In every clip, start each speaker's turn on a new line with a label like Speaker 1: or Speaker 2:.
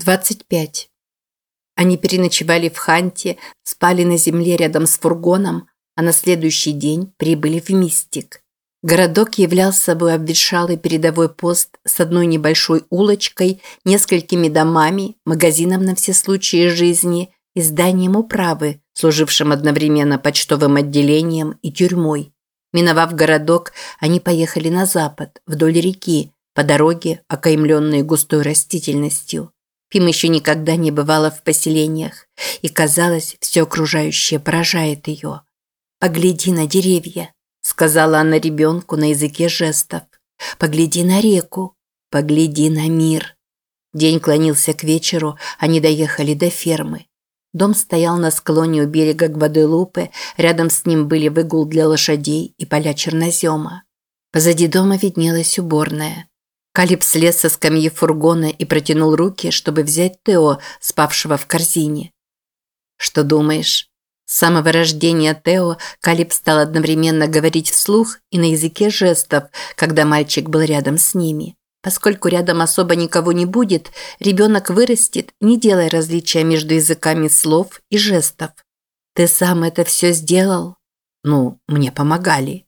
Speaker 1: 25. Они переночевали в Ханте, спали на земле рядом с фургоном, а на следующий день прибыли в Мистик. Городок являл собой обветшалый передовой пост с одной небольшой улочкой, несколькими домами, магазином на все случаи жизни и зданием управы, служившим одновременно почтовым отделением и тюрьмой. Миновав городок, они поехали на запад, вдоль реки, по дороге, окаймленной густой растительностью. Пим еще никогда не бывала в поселениях, и, казалось, все окружающее поражает ее. «Погляди на деревья», – сказала она ребенку на языке жестов. «Погляди на реку, погляди на мир». День клонился к вечеру, они доехали до фермы. Дом стоял на склоне у берега Гваделупе, рядом с ним были выгул для лошадей и поля чернозема. Позади дома виднелась уборная. Калиб слез со скамьи фургона и протянул руки, чтобы взять Тео, спавшего в корзине. «Что думаешь?» С самого рождения Тео Калиб стал одновременно говорить вслух и на языке жестов, когда мальчик был рядом с ними. Поскольку рядом особо никого не будет, ребенок вырастет, не делая различия между языками слов и жестов. «Ты сам это все сделал?» «Ну, мне помогали».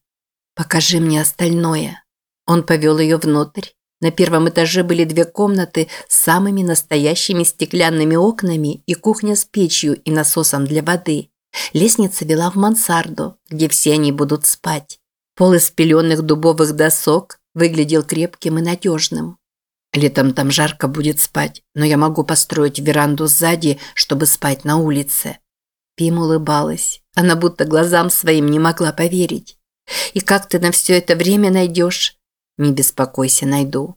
Speaker 1: «Покажи мне остальное». Он повел ее внутрь. На первом этаже были две комнаты с самыми настоящими стеклянными окнами и кухня с печью и насосом для воды. Лестница вела в мансарду, где все они будут спать. Пол из пеленных дубовых досок выглядел крепким и надежным. Летом там жарко будет спать, но я могу построить веранду сзади, чтобы спать на улице. Пим улыбалась. Она будто глазам своим не могла поверить. «И как ты на все это время найдешь?» «Не беспокойся, найду».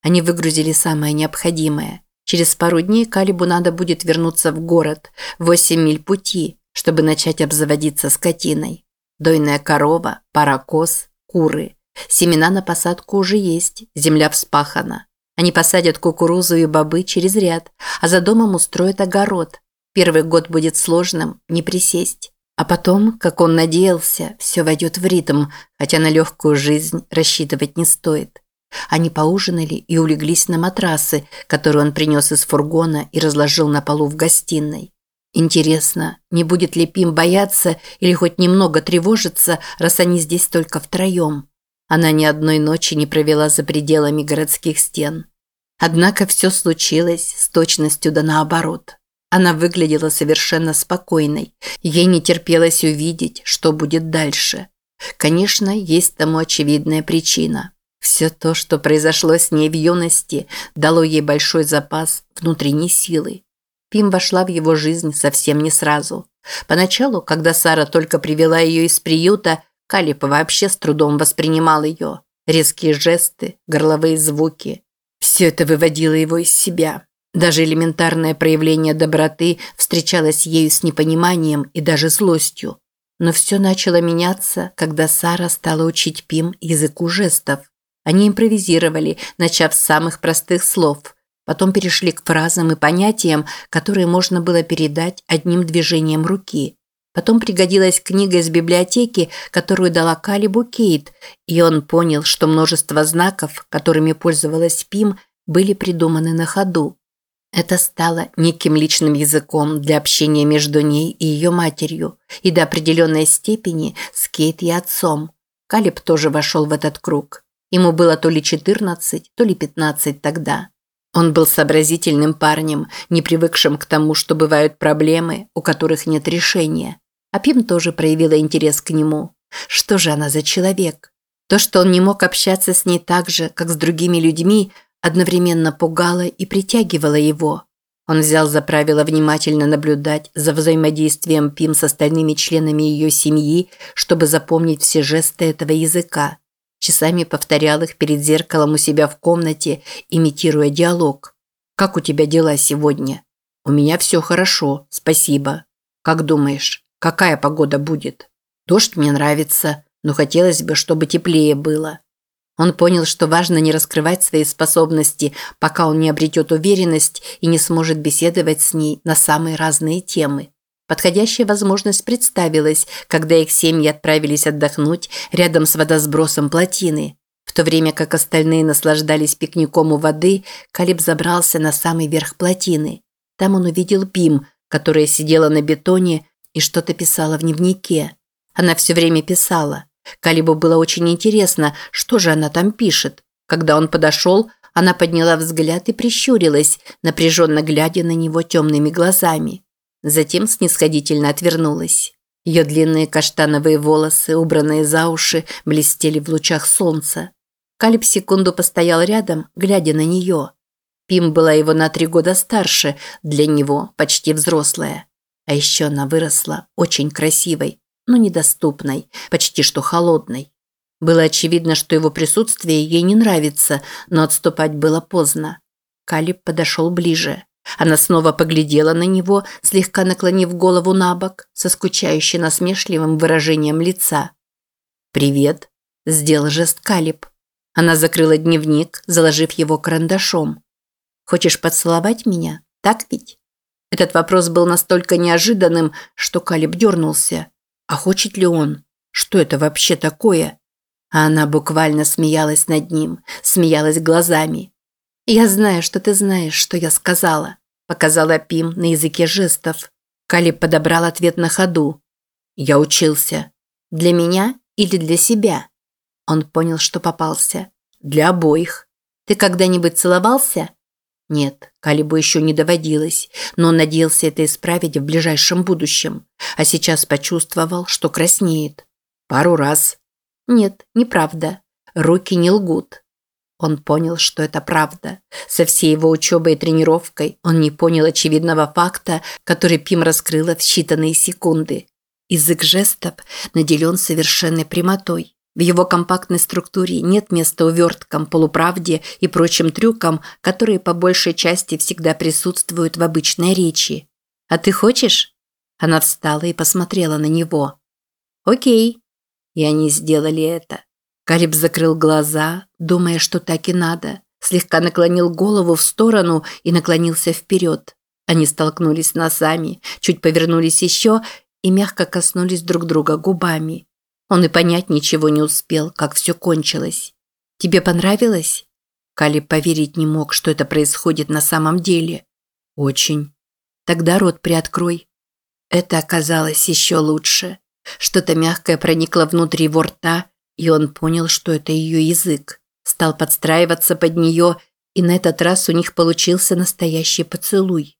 Speaker 1: Они выгрузили самое необходимое. Через пару дней Калибу надо будет вернуться в город, восемь миль пути, чтобы начать обзаводиться скотиной. Дойная корова, пара коз, куры. Семена на посадку уже есть, земля вспахана. Они посадят кукурузу и бобы через ряд, а за домом устроят огород. Первый год будет сложным, не присесть. А потом, как он надеялся, все войдет в ритм, хотя на легкую жизнь рассчитывать не стоит. Они поужинали и улеглись на матрасы, которые он принес из фургона и разложил на полу в гостиной. Интересно, не будет ли Пим бояться или хоть немного тревожиться, раз они здесь только втроем? Она ни одной ночи не провела за пределами городских стен. Однако все случилось с точностью да наоборот. Она выглядела совершенно спокойной. Ей не терпелось увидеть, что будет дальше. Конечно, есть тому очевидная причина. Все то, что произошло с ней в юности, дало ей большой запас внутренней силы. Пим вошла в его жизнь совсем не сразу. Поначалу, когда Сара только привела ее из приюта, Калип вообще с трудом воспринимал ее. Резкие жесты, горловые звуки. Все это выводило его из себя. Даже элементарное проявление доброты встречалось ею с непониманием и даже злостью. Но все начало меняться, когда Сара стала учить Пим языку жестов. Они импровизировали, начав с самых простых слов. Потом перешли к фразам и понятиям, которые можно было передать одним движением руки. Потом пригодилась книга из библиотеки, которую дала Калибу Кейт, и он понял, что множество знаков, которыми пользовалась Пим, были придуманы на ходу. Это стало неким личным языком для общения между ней и ее матерью, и до определенной степени с Кейт и отцом. Калиб тоже вошел в этот круг. Ему было то ли 14, то ли 15 тогда. Он был сообразительным парнем, не привыкшим к тому, что бывают проблемы, у которых нет решения. А Пим тоже проявила интерес к нему. Что же она за человек? То, что он не мог общаться с ней так же, как с другими людьми, одновременно пугало и притягивало его. Он взял за правило внимательно наблюдать за взаимодействием Пим с остальными членами ее семьи, чтобы запомнить все жесты этого языка. Часами повторял их перед зеркалом у себя в комнате, имитируя диалог. «Как у тебя дела сегодня?» «У меня все хорошо, спасибо. Как думаешь, какая погода будет?» «Дождь мне нравится, но хотелось бы, чтобы теплее было». Он понял, что важно не раскрывать свои способности, пока он не обретет уверенность и не сможет беседовать с ней на самые разные темы. Подходящая возможность представилась, когда их семьи отправились отдохнуть рядом с водосбросом плотины. В то время как остальные наслаждались пикником у воды, Калиб забрался на самый верх плотины. Там он увидел Пим, которая сидела на бетоне и что-то писала в дневнике. Она все время писала. Калибу было очень интересно, что же она там пишет. Когда он подошел, она подняла взгляд и прищурилась, напряженно глядя на него темными глазами. Затем снисходительно отвернулась. Ее длинные каштановые волосы, убранные за уши, блестели в лучах солнца. Калиб секунду постоял рядом, глядя на нее. Пим была его на три года старше, для него почти взрослая. А еще она выросла, очень красивой, но недоступной, почти что холодной. Было очевидно, что его присутствие ей не нравится, но отступать было поздно. Калиб подошел ближе. Она снова поглядела на него, слегка наклонив голову на бок, со скучающе насмешливым выражением лица. «Привет», – сделал жест Калиб. Она закрыла дневник, заложив его карандашом. «Хочешь поцеловать меня? Так ведь?» Этот вопрос был настолько неожиданным, что Калиб дернулся. А хочет ли он? Что это вообще такое? А она буквально смеялась над ним, смеялась глазами. «Я знаю, что ты знаешь, что я сказала», – показала Пим на языке жестов. Калиб подобрал ответ на ходу. «Я учился. Для меня или для себя?» Он понял, что попался. «Для обоих. Ты когда-нибудь целовался?» Нет, Калибу еще не доводилось, но он надеялся это исправить в ближайшем будущем, а сейчас почувствовал, что краснеет. Пару раз. Нет, неправда. Руки не лгут. Он понял, что это правда. Со всей его учебой и тренировкой он не понял очевидного факта, который Пим раскрыла в считанные секунды. Язык жестов наделен совершенной прямотой. В его компактной структуре нет места уверткам, полуправде и прочим трюкам, которые по большей части всегда присутствуют в обычной речи. «А ты хочешь?» Она встала и посмотрела на него. «Окей». И они сделали это. Калиб закрыл глаза, думая, что так и надо. Слегка наклонил голову в сторону и наклонился вперед. Они столкнулись носами, чуть повернулись еще и мягко коснулись друг друга губами. Он и понять ничего не успел, как все кончилось. «Тебе понравилось?» Калиб поверить не мог, что это происходит на самом деле. «Очень». «Тогда рот приоткрой». Это оказалось еще лучше. Что-то мягкое проникло внутрь его рта, и он понял, что это ее язык. Стал подстраиваться под нее, и на этот раз у них получился настоящий поцелуй.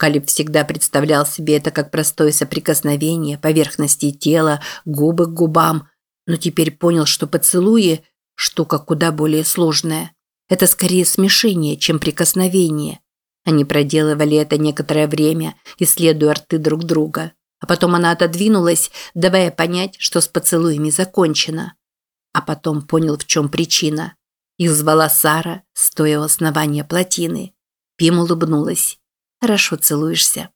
Speaker 1: Калиб всегда представлял себе это как простое соприкосновение поверхности тела, губы к губам, но теперь понял, что поцелуи – штука куда более сложная. Это скорее смешение, чем прикосновение. Они проделывали это некоторое время, исследуя рты друг друга. А потом она отодвинулась, давая понять, что с поцелуями закончено. А потом понял, в чем причина. Их звала Сара, стоя у основания плотины. Пим улыбнулась. Хорошо целуешься.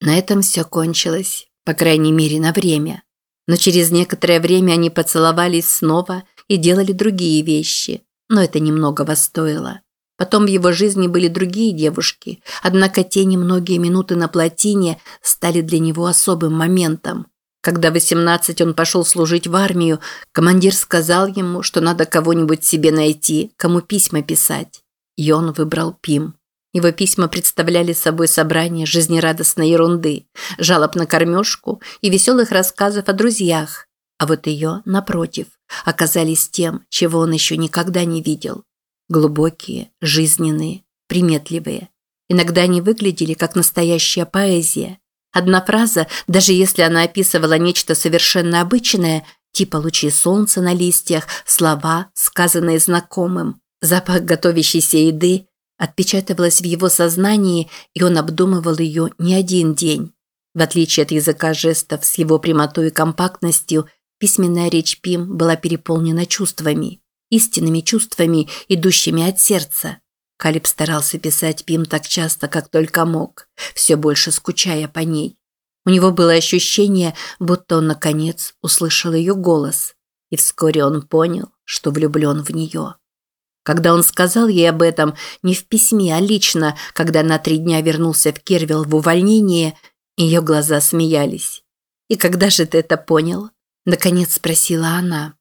Speaker 1: На этом все кончилось, по крайней мере, на время. Но через некоторое время они поцеловались снова и делали другие вещи, но это немного стоило. Потом в его жизни были другие девушки, однако те немногие минуты на плотине стали для него особым моментом. Когда в 18 он пошел служить в армию, командир сказал ему, что надо кого-нибудь себе найти, кому письма писать. И он выбрал Пим. Его письма представляли собой собрание жизнерадостной ерунды, жалоб на кормежку и веселых рассказов о друзьях. А вот ее, напротив, оказались тем, чего он еще никогда не видел. Глубокие, жизненные, приметливые. Иногда они выглядели как настоящая поэзия. Одна фраза, даже если она описывала нечто совершенно обычное, типа лучи солнца на листьях, слова, сказанные знакомым, запах готовящейся еды – отпечатывалась в его сознании, и он обдумывал ее не один день. В отличие от языка жестов с его прямотой и компактностью, письменная речь Пим была переполнена чувствами, истинными чувствами, идущими от сердца. Калиб старался писать Пим так часто, как только мог, все больше скучая по ней. У него было ощущение, будто он, наконец, услышал ее голос, и вскоре он понял, что влюблен в нее. Когда он сказал ей об этом не в письме, а лично, когда на три дня вернулся в Кервилл в увольнение, ее глаза смеялись. «И когда же ты это понял?» – наконец спросила она.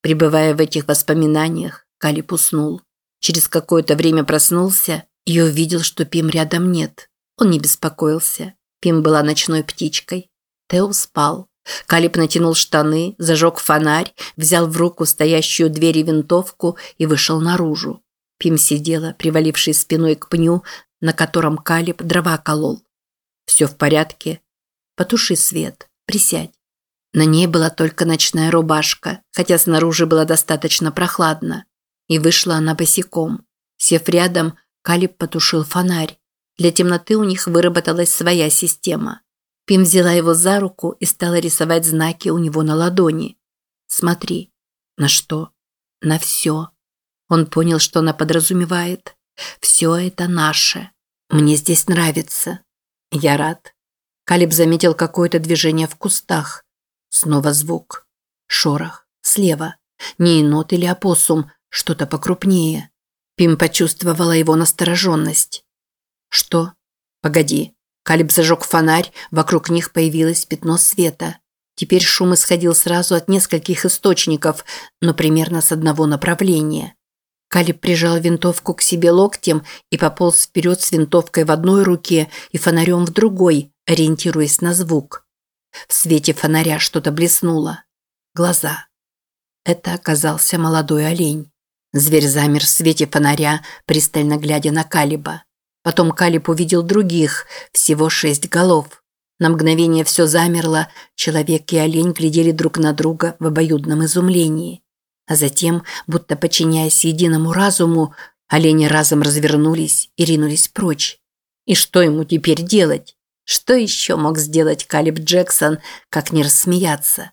Speaker 1: Пребывая в этих воспоминаниях, Калиб уснул. Через какое-то время проснулся и увидел, что Пим рядом нет. Он не беспокоился. Пим была ночной птичкой. Тео спал. Калиб натянул штаны, зажег фонарь, взял в руку стоящую у двери винтовку и вышел наружу. Пим сидела, привалившись спиной к пню, на котором Калиб дрова колол. «Все в порядке?» «Потуши свет. Присядь». На ней была только ночная рубашка, хотя снаружи было достаточно прохладно. И вышла она босиком. Сев рядом, Калиб потушил фонарь. Для темноты у них выработалась своя система. Пим взяла его за руку и стала рисовать знаки у него на ладони. «Смотри». «На что?» «На все». Он понял, что она подразумевает. «Все это наше. Мне здесь нравится. Я рад». Калиб заметил какое-то движение в кустах. Снова звук. Шорох. Слева. Не енот или опоссум, что-то покрупнее. Пим почувствовала его настороженность. «Что?» «Погоди». Калиб зажег фонарь, вокруг них появилось пятно света. Теперь шум исходил сразу от нескольких источников, но примерно с одного направления. Калиб прижал винтовку к себе локтем и пополз вперед с винтовкой в одной руке и фонарем в другой, ориентируясь на звук. В свете фонаря что-то блеснуло. Глаза. Это оказался молодой олень. Зверь замер в свете фонаря, пристально глядя на Калиба. Потом Калиб увидел других, всего шесть голов. На мгновение все замерло, человек и олень глядели друг на друга в обоюдном изумлении. А затем, будто подчиняясь единому разуму, олени разом развернулись и ринулись прочь. И что ему теперь делать? Что еще мог сделать Калиб Джексон, как не рассмеяться?